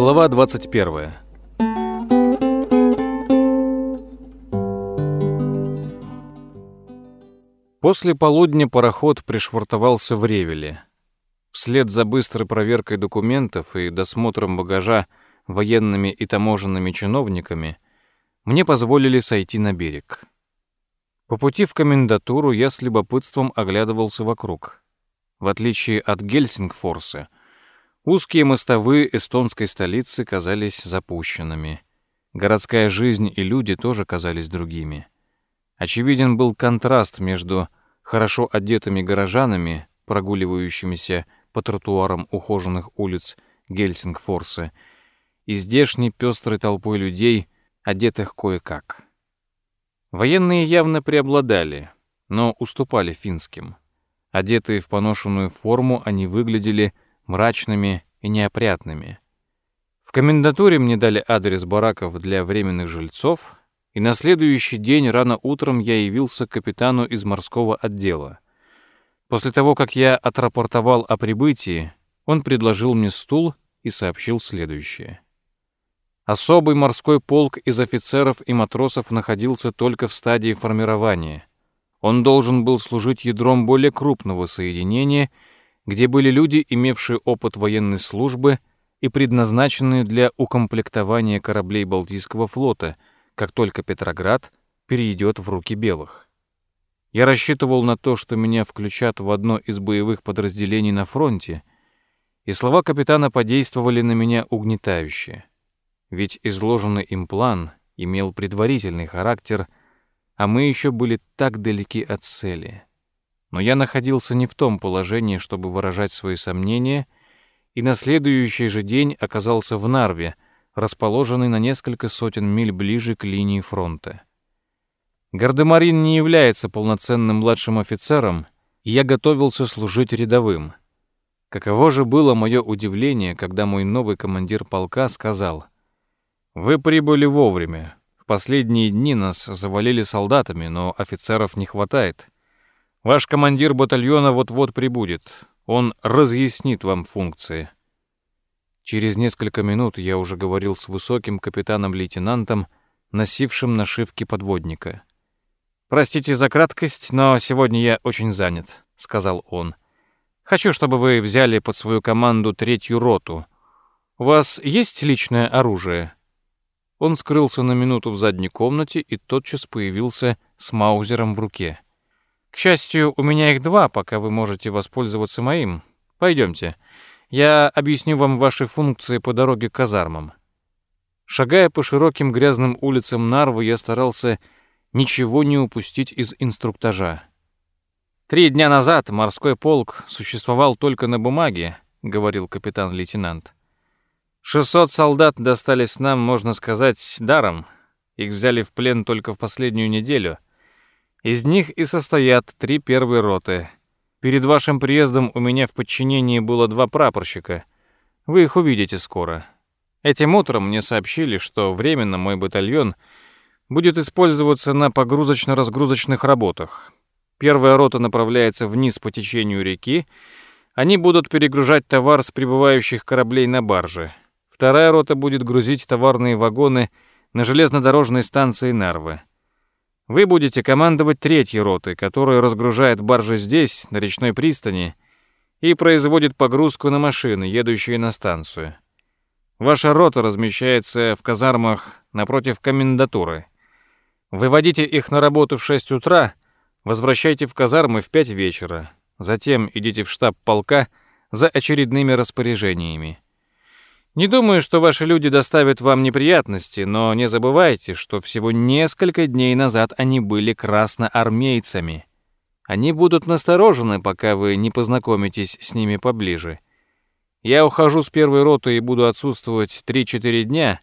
Глава 21. После полудня пароход пришвартовался в Ревеле. Вслед за быстрой проверкой документов и досмотром багажа военными и таможенными чиновниками мне позволили сойти на берег. По пути в комендатуру я с любопытством оглядывался вокруг. В отличие от Гельсингфорса, узкие мостовые эстонской столицы казались запущенными. Городская жизнь и люди тоже казались другими. Очевиден был контраст между хорошо одетыми горожанами, прогуливающимися по тротуарам ухоженных улиц Гельсингфорса, и здешней пестрой толпой людей, одетых кое-как. Военные явно преобладали, но уступали финским. Одетые в поношенную форму, они выглядели мрачными и неопрятными. В комендатуре мне дали адрес бараков для временных жильцов, и на следующий день рано утром я явился к капитану из морского отдела. После того, как я отрапортовал о прибытии, он предложил мне стул и сообщил следующее. Особый морской полк из офицеров и матросов находился только в стадии формирования. Он должен был служить ядром более крупного соединения, где были люди, имевшие опыт военной службы и предназначенные для укомплектования кораблей Балтийского флота, как только Петроград перейдет в руки белых. Я рассчитывал на то, что меня включат в одно из боевых подразделений на фронте, и слова капитана подействовали на меня угнетающе ведь изложенный им план имел предварительный характер, а мы еще были так далеки от цели. Но я находился не в том положении, чтобы выражать свои сомнения, и на следующий же день оказался в Нарве, расположенный на несколько сотен миль ближе к линии фронта. Гардемарин не является полноценным младшим офицером, и я готовился служить рядовым. Каково же было мое удивление, когда мой новый командир полка сказал — вы прибыли вовремя. В последние дни нас завалили солдатами, но офицеров не хватает. Ваш командир батальона вот-вот прибудет. Он разъяснит вам функции. Через несколько минут я уже говорил с высоким капитаном-лейтенантом, носившим нашивки подводника. «Простите за краткость, но сегодня я очень занят», — сказал он. «Хочу, чтобы вы взяли под свою команду третью роту. У вас есть личное оружие?» Он скрылся на минуту в задней комнате и тотчас появился с маузером в руке. «К счастью, у меня их два, пока вы можете воспользоваться моим. Пойдемте. Я объясню вам ваши функции по дороге к казармам». Шагая по широким грязным улицам Нарвы, я старался ничего не упустить из инструктажа. «Три дня назад морской полк существовал только на бумаге», — говорил капитан-лейтенант. Шестьсот солдат достались нам, можно сказать, даром. Их взяли в плен только в последнюю неделю. Из них и состоят три первые роты. Перед вашим приездом у меня в подчинении было два прапорщика. Вы их увидите скоро. Этим утром мне сообщили, что временно мой батальон будет использоваться на погрузочно-разгрузочных работах. Первая рота направляется вниз по течению реки. Они будут перегружать товар с прибывающих кораблей на баржи. Вторая рота будет грузить товарные вагоны на железнодорожной станции Нарвы. Вы будете командовать третьей ротой, которая разгружает баржи здесь, на речной пристани, и производит погрузку на машины, едущие на станцию. Ваша рота размещается в казармах напротив комендатуры. Выводите их на работу в 6 утра, возвращайте в казармы в 5 вечера. Затем идите в штаб полка за очередными распоряжениями. Не думаю, что ваши люди доставят вам неприятности, но не забывайте, что всего несколько дней назад они были красноармейцами. Они будут насторожены, пока вы не познакомитесь с ними поближе. Я ухожу с первой роты и буду отсутствовать 3-4 дня,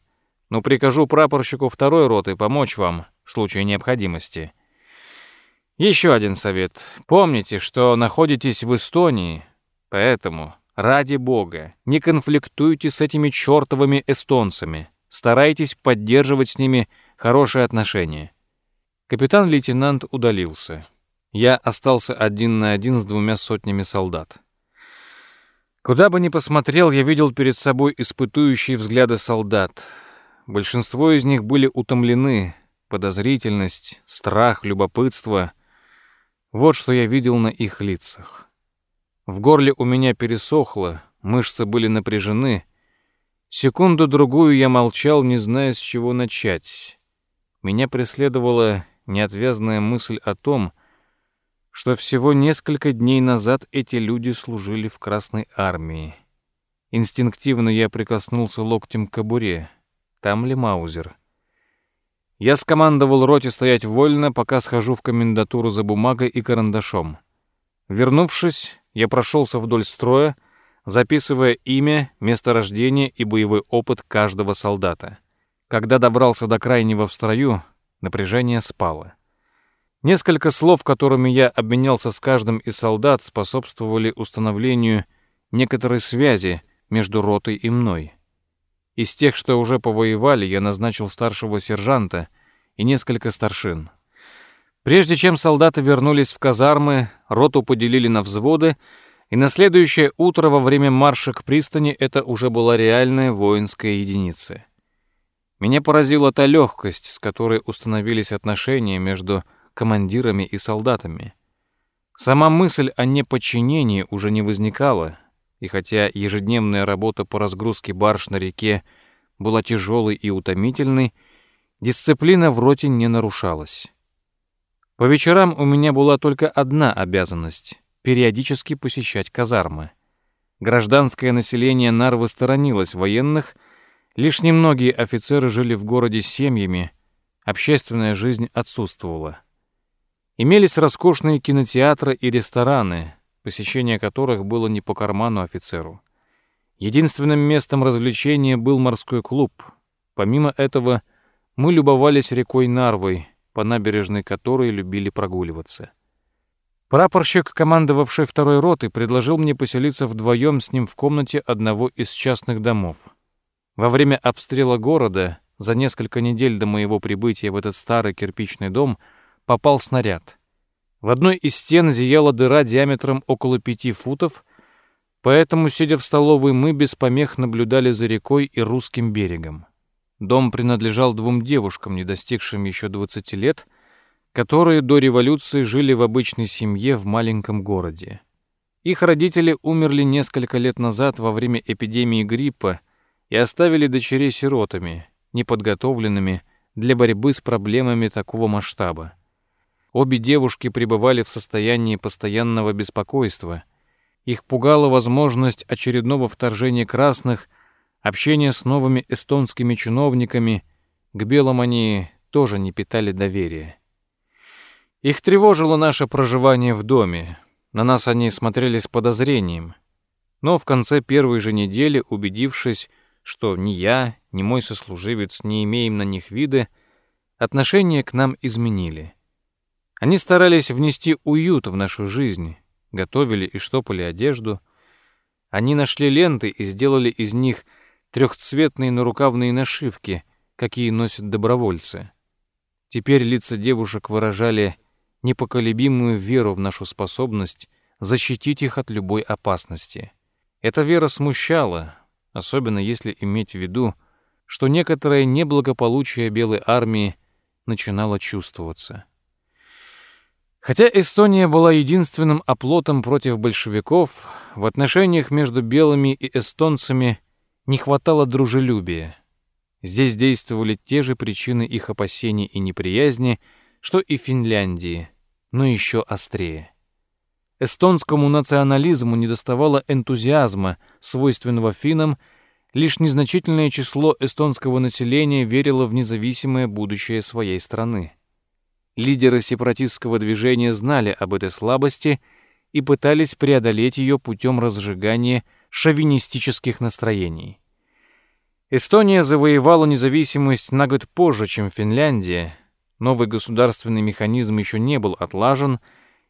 но прикажу прапорщику второй роты помочь вам в случае необходимости. Еще один совет. Помните, что находитесь в Эстонии, поэтому Ради бога, не конфликтуйте с этими чертовыми эстонцами. Старайтесь поддерживать с ними хорошие отношения. Капитан-лейтенант удалился. Я остался один на один с двумя сотнями солдат. Куда бы ни посмотрел, я видел перед собой испытующие взгляды солдат. Большинство из них были утомлены. Подозрительность, страх, любопытство — вот что я видел на их лицах. В горле у меня пересохло, мышцы были напряжены. Секунду-другую я молчал, не зная, с чего начать. Меня преследовала неотвязная мысль о том, что всего несколько дней назад эти люди служили в Красной армии. Инстинктивно я прикоснулся локтем к кобуре. Там ли Маузер? Я скомандовал роте стоять вольно, пока схожу в комендатуру за бумагой и карандашом. Вернувшись, я прошелся вдоль строя, записывая имя, место рождения и боевой опыт каждого солдата. Когда добрался до крайнего в строю, напряжение спало. Несколько слов, которыми я обменялся с каждым из солдат, способствовали установлению некоторой связи между ротой и мной. Из тех, что уже повоевали, я назначил старшего сержанта и несколько старшин. Прежде чем солдаты вернулись в казармы, роту поделили на взводы, и на следующее утро во время марша к пристани это уже была реальная воинская единица. Меня поразила та легкость, с которой установились отношения между командирами и солдатами. Сама мысль о неподчинении уже не возникала, и хотя ежедневная работа по разгрузке барж на реке была тяжелой и утомительной, дисциплина в роте не нарушалась. По вечерам у меня была только одна обязанность — периодически посещать казармы. Гражданское население Нарвы сторонилось военных, лишь немногие офицеры жили в городе с семьями, общественная жизнь отсутствовала. Имелись роскошные кинотеатры и рестораны, посещение которых было не по карману офицеру. Единственным местом развлечения был морской клуб. Помимо этого, мы любовались рекой Нарвой, по набережной которой любили прогуливаться. Прапорщик, командовавший второй ротой, предложил мне поселиться вдвоем с ним в комнате одного из частных домов. Во время обстрела города, за несколько недель до моего прибытия в этот старый кирпичный дом, попал снаряд. В одной из стен зияла дыра диаметром около пяти футов, поэтому, сидя в столовой, мы без помех наблюдали за рекой и русским берегом. Дом принадлежал двум девушкам, не достигшим еще 20 лет, которые до революции жили в обычной семье в маленьком городе. Их родители умерли несколько лет назад во время эпидемии гриппа и оставили дочерей сиротами, неподготовленными для борьбы с проблемами такого масштаба. Обе девушки пребывали в состоянии постоянного беспокойства. Их пугала возможность очередного вторжения красных, общения с новыми эстонскими чиновниками. К белым они тоже не питали доверия. Их тревожило наше проживание в доме. На нас они смотрели с подозрением. Но в конце первой же недели, убедившись, что ни я, ни мой сослуживец не имеем на них вида, отношение к нам изменили. Они старались внести уют в нашу жизнь, готовили и штопали одежду. Они нашли ленты и сделали из них трехцветные нарукавные нашивки, какие носят добровольцы. Теперь лица девушек выражали непоколебимую веру в нашу способность защитить их от любой опасности. Эта вера смущала, особенно если иметь в виду, что некоторое неблагополучие Белой армии начинало чувствоваться. Хотя Эстония была единственным оплотом против большевиков, в отношениях между белыми и эстонцами не хватало дружелюбия. Здесь действовали те же причины их опасений и неприязни, что и в Финляндии, но еще острее. Эстонскому национализму недоставало энтузиазма, свойственного финнам, лишь незначительное число эстонского населения верило в независимое будущее своей страны. Лидеры сепаратистского движения знали об этой слабости и пытались преодолеть ее путем разжигания шовинистических настроений. Эстония завоевала независимость на год позже, чем Финляндия. Новый государственный механизм еще не был отлажен,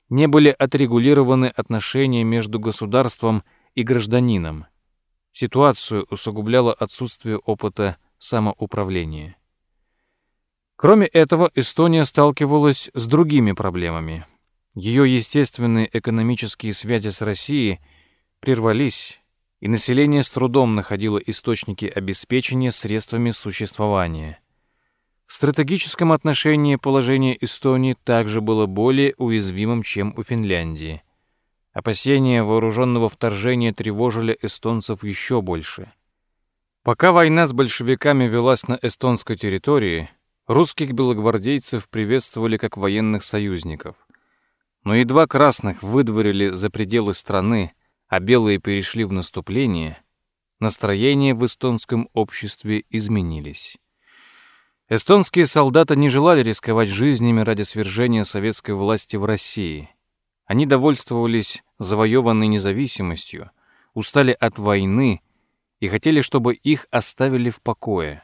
не были отрегулированы отношения между государством и гражданином. Ситуацию усугубляло отсутствие опыта самоуправления. Кроме этого, Эстония сталкивалась с другими проблемами. Ее естественные экономические связи с Россией прервались, и население с трудом находило источники обеспечения средствами существования. В стратегическом отношении положение Эстонии также было более уязвимым, чем у Финляндии. Опасения вооруженного вторжения тревожили эстонцев еще больше. Пока война с большевиками велась на эстонской территории, русских белогвардейцев приветствовали как военных союзников. Но едва красных выдворили за пределы страны, а белые перешли в наступление, настроения в эстонском обществе изменились. Эстонские солдаты не желали рисковать жизнями ради свержения советской власти в России. Они довольствовались завоеванной независимостью, устали от войны и хотели, чтобы их оставили в покое.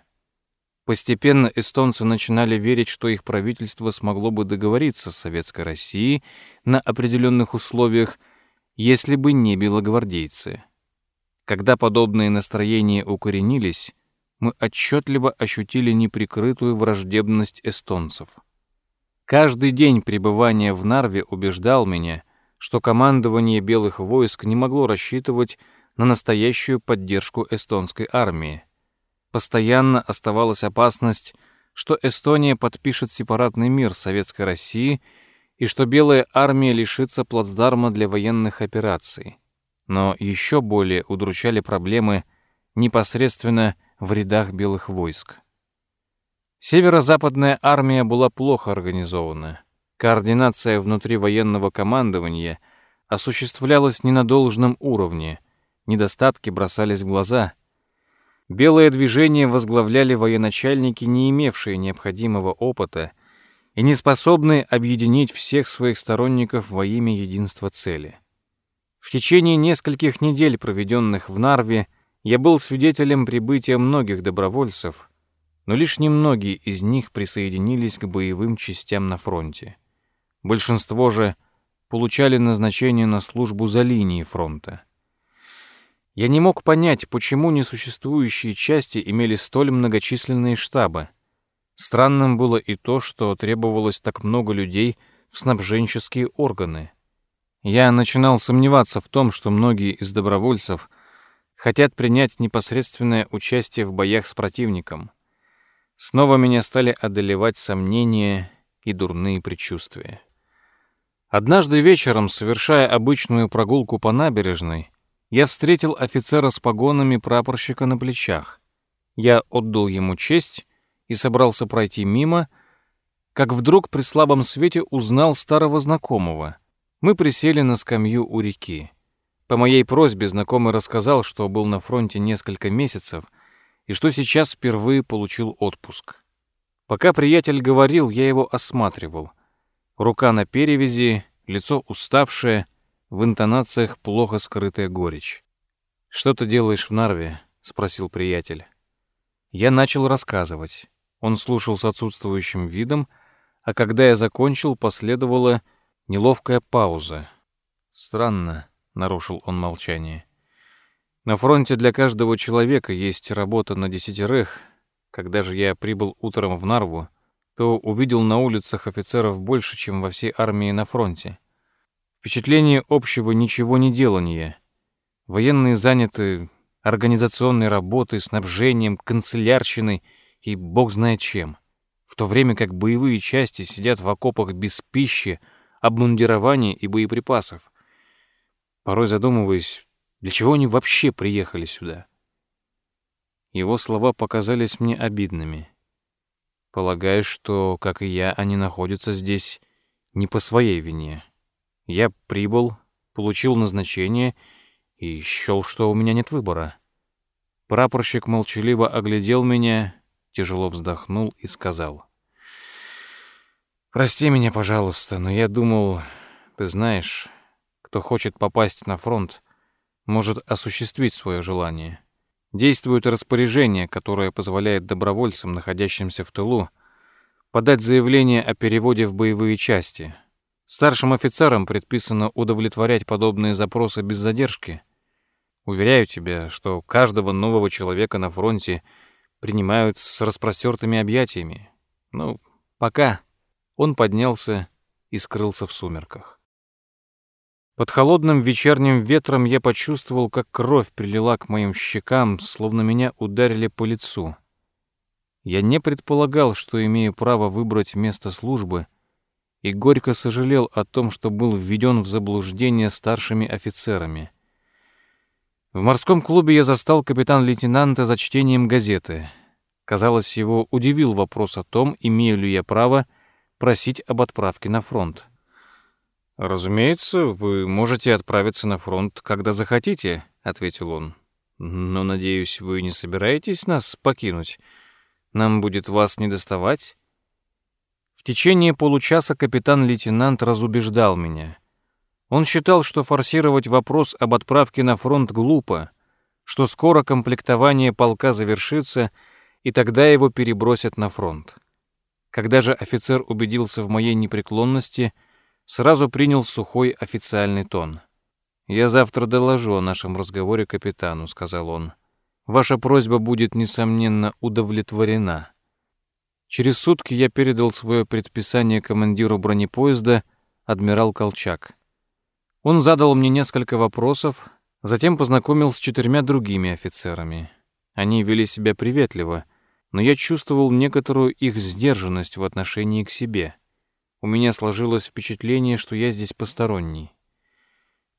Постепенно эстонцы начинали верить, что их правительство смогло бы договориться с Советской Россией на определенных условиях, если бы не белогвардейцы. Когда подобные настроения укоренились, мы отчетливо ощутили неприкрытую враждебность эстонцев. Каждый день пребывания в Нарве убеждал меня, что командование белых войск не могло рассчитывать на настоящую поддержку эстонской армии. Постоянно оставалась опасность, что Эстония подпишет сепаратный мир с Советской Россией и что Белая армия лишится плацдарма для военных операций. Но еще более удручали проблемы непосредственно в рядах белых войск. Северо-западная армия была плохо организована. Координация внутри военного командования осуществлялась не на должном уровне, недостатки бросались в глаза. Белое движение возглавляли военачальники, не имевшие необходимого опыта и не способные объединить всех своих сторонников во имя единства цели. В течение нескольких недель, проведенных в Нарве, я был свидетелем прибытия многих добровольцев, но лишь немногие из них присоединились к боевым частям на фронте. Большинство же получали назначение на службу за линией фронта. Я не мог понять, почему несуществующие части имели столь многочисленные штабы. Странным было и то, что требовалось так много людей в снабженческие органы. Я начинал сомневаться в том, что многие из добровольцев — хотят принять непосредственное участие в боях с противником. Снова меня стали одолевать сомнения и дурные предчувствия. Однажды вечером, совершая обычную прогулку по набережной, я встретил офицера с погонами прапорщика на плечах. Я отдал ему честь и собрался пройти мимо, как вдруг при слабом свете узнал старого знакомого. Мы присели на скамью у реки. По моей просьбе знакомый рассказал, что был на фронте несколько месяцев и что сейчас впервые получил отпуск. Пока приятель говорил, я его осматривал. Рука на перевязи, лицо уставшее, в интонациях плохо скрытая горечь. «Что ты делаешь в Нарве?» — спросил приятель. Я начал рассказывать. Он слушал с отсутствующим видом, а когда я закончил, последовала неловкая пауза. Странно. — нарушил он молчание. «На фронте для каждого человека есть работа на десятерых. Когда же я прибыл утром в Нарву, то увидел на улицах офицеров больше, чем во всей армии на фронте. Впечатление общего ничего не делания. Военные заняты организационной работой, снабжением, канцелярщиной и бог знает чем. В то время как боевые части сидят в окопах без пищи, обмундирования и боеприпасов. Порой задумываясь, для чего они вообще приехали сюда. Его слова показались мне обидными. Полагаю, что, как и я, они находятся здесь не по своей вине. Я прибыл, получил назначение и счел, что у меня нет выбора. Прапорщик молчаливо оглядел меня, тяжело вздохнул и сказал. «Прости меня, пожалуйста, но я думал, ты знаешь, кто хочет попасть на фронт, может осуществить свое желание. Действует распоряжение, которое позволяет добровольцам, находящимся в тылу, подать заявление о переводе в боевые части. Старшим офицерам предписано удовлетворять подобные запросы без задержки. Уверяю тебя, что каждого нового человека на фронте принимают с распростертыми объятиями. Ну, пока. Он поднялся и скрылся в сумерках. Под холодным вечерним ветром я почувствовал, как кровь прилила к моим щекам, словно меня ударили по лицу. Я не предполагал, что имею право выбрать место службы, и горько сожалел о том, что был введен в заблуждение старшими офицерами. В морском клубе я застал капитан-лейтенанта за чтением газеты. Казалось, его удивил вопрос о том, имею ли я право просить об отправке на фронт. «Разумеется, вы можете отправиться на фронт, когда захотите», — ответил он. «Но, надеюсь, вы не собираетесь нас покинуть? Нам будет вас не доставать?» В течение получаса капитан-лейтенант разубеждал меня. Он считал, что форсировать вопрос об отправке на фронт глупо, что скоро комплектование полка завершится, и тогда его перебросят на фронт. Когда же офицер убедился в моей непреклонности — сразу принял сухой официальный тон. «Я завтра доложу о нашем разговоре капитану», — сказал он. «Ваша просьба будет, несомненно, удовлетворена». Через сутки я передал свое предписание командиру бронепоезда, адмирал Колчак. Он задал мне несколько вопросов, затем познакомил с четырьмя другими офицерами. Они вели себя приветливо, но я чувствовал некоторую их сдержанность в отношении к себе. У меня сложилось впечатление, что я здесь посторонний.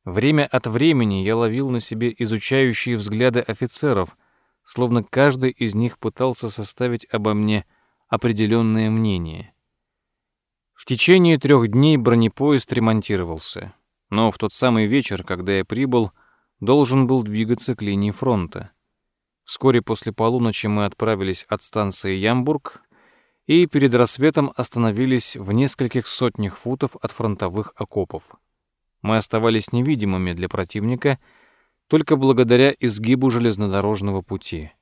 Время от времени я ловил на себе изучающие взгляды офицеров, словно каждый из них пытался составить обо мне определенное мнение. В течение трех дней бронепоезд ремонтировался, но в тот самый вечер, когда я прибыл, должен был двигаться к линии фронта. Вскоре после полуночи мы отправились от станции Ямбург и перед рассветом остановились в нескольких сотнях футов от фронтовых окопов. Мы оставались невидимыми для противника только благодаря изгибу железнодорожного пути.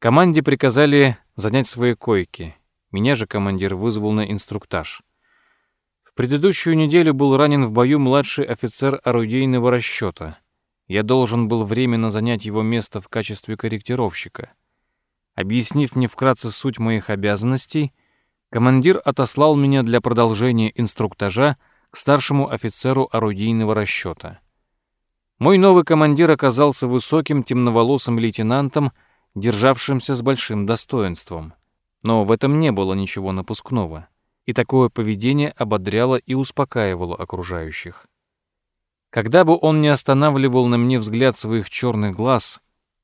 Команде приказали занять свои койки. Меня же командир вызвал на инструктаж. В предыдущую неделю был ранен в бою младший офицер орудийного расчета. Я должен был временно занять его место в качестве корректировщика — Объяснив мне вкратце суть моих обязанностей, командир отослал меня для продолжения инструктажа к старшему офицеру орудийного расчета. Мой новый командир оказался высоким темноволосым лейтенантом, державшимся с большим достоинством. Но в этом не было ничего напускного, и такое поведение ободряло и успокаивало окружающих. Когда бы он не останавливал на мне взгляд своих черных глаз,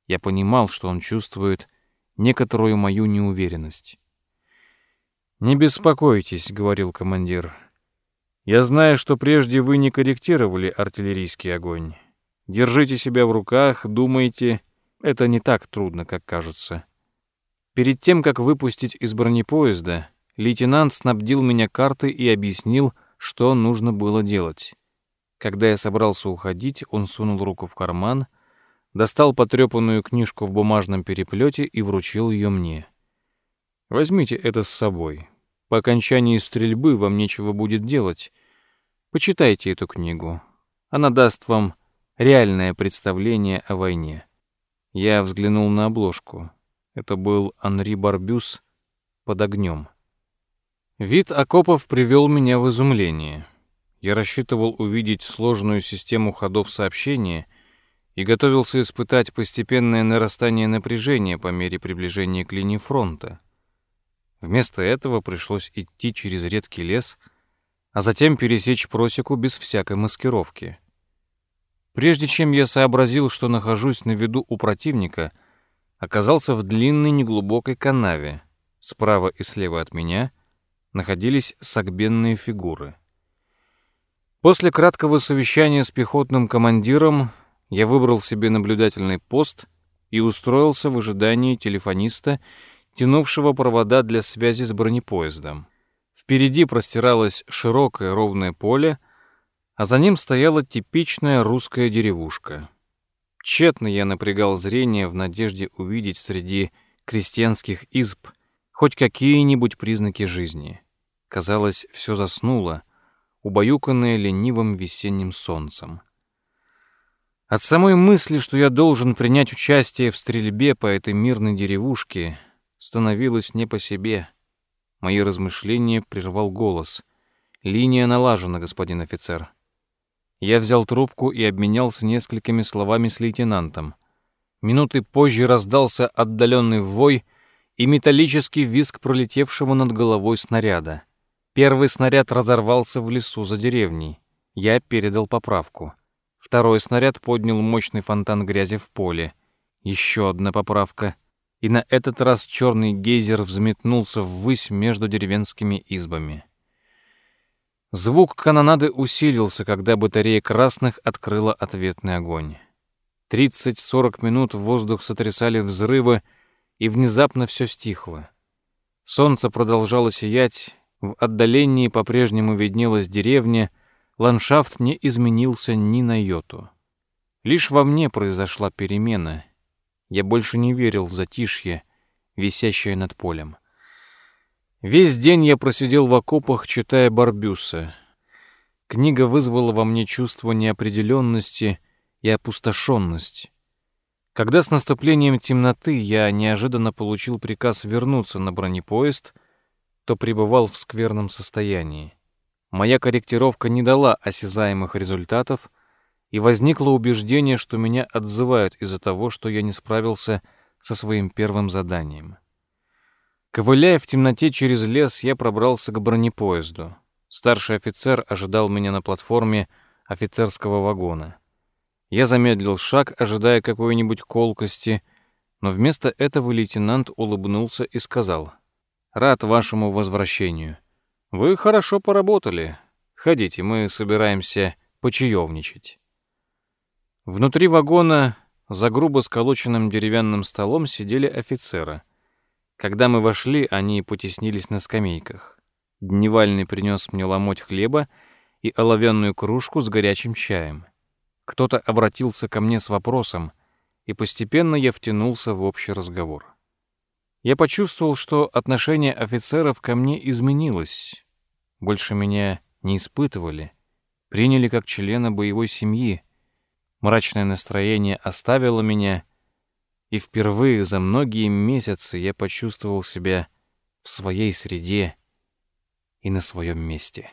я понимал, что он чувствует некоторую мою неуверенность. «Не беспокойтесь», — говорил командир. «Я знаю, что прежде вы не корректировали артиллерийский огонь. Держите себя в руках, думайте, это не так трудно, как кажется». Перед тем, как выпустить из бронепоезда, лейтенант снабдил меня картой и объяснил, что нужно было делать. Когда я собрался уходить, он сунул руку в карман — достал потрепанную книжку в бумажном переплете и вручил ее мне. «Возьмите это с собой. По окончании стрельбы вам нечего будет делать. Почитайте эту книгу. Она даст вам реальное представление о войне». Я взглянул на обложку. Это был Анри Барбюс под огнем. Вид окопов привел меня в изумление. Я рассчитывал увидеть сложную систему ходов сообщения — и готовился испытать постепенное нарастание напряжения по мере приближения к линии фронта. Вместо этого пришлось идти через редкий лес, а затем пересечь просеку без всякой маскировки. Прежде чем я сообразил, что нахожусь на виду у противника, оказался в длинной неглубокой канаве. Справа и слева от меня находились согбенные фигуры. После краткого совещания с пехотным командиром я выбрал себе наблюдательный пост и устроился в ожидании телефониста, тянувшего провода для связи с бронепоездом. Впереди простиралось широкое ровное поле, а за ним стояла типичная русская деревушка. Тщетно я напрягал зрение в надежде увидеть среди крестьянских изб хоть какие-нибудь признаки жизни. Казалось, все заснуло, убаюканное ленивым весенним солнцем. От самой мысли, что я должен принять участие в стрельбе по этой мирной деревушке, становилось не по себе. Мои размышления прервал голос. «Линия налажена, господин офицер». Я взял трубку и обменялся несколькими словами с лейтенантом. Минуты позже раздался отдаленный вой и металлический визг пролетевшего над головой снаряда. Первый снаряд разорвался в лесу за деревней. Я передал поправку. Второй снаряд поднял мощный фонтан грязи в поле. Еще одна поправка. И на этот раз черный гейзер взметнулся ввысь между деревенскими избами. Звук канонады усилился, когда батарея красных открыла ответный огонь. 30-40 минут воздух сотрясали взрывы, и внезапно все стихло. Солнце продолжало сиять, в отдалении по-прежнему виднелась деревня, ландшафт не изменился ни на йоту. Лишь во мне произошла перемена. Я больше не верил в затишье, висящее над полем. Весь день я просидел в окопах, читая Барбюса. Книга вызвала во мне чувство неопределенности и опустошенность. Когда с наступлением темноты я неожиданно получил приказ вернуться на бронепоезд, то пребывал в скверном состоянии. Моя корректировка не дала осязаемых результатов, и возникло убеждение, что меня отзывают из-за того, что я не справился со своим первым заданием. Ковыляя в темноте через лес, я пробрался к бронепоезду. Старший офицер ожидал меня на платформе офицерского вагона. Я замедлил шаг, ожидая какой-нибудь колкости, но вместо этого лейтенант улыбнулся и сказал, «Рад вашему возвращению. Вы хорошо поработали. Ходите, мы собираемся почаевничать». Внутри вагона за грубо сколоченным деревянным столом сидели офицеры — когда мы вошли, они потеснились на скамейках. Дневальный принес мне ломоть хлеба и оловянную кружку с горячим чаем. Кто-то обратился ко мне с вопросом, и постепенно я втянулся в общий разговор. Я почувствовал, что отношение офицеров ко мне изменилось. Больше меня не испытывали, приняли как члена боевой семьи. Мрачное настроение оставило меня, и впервые за многие месяцы я почувствовал себя в своей среде и на своем месте.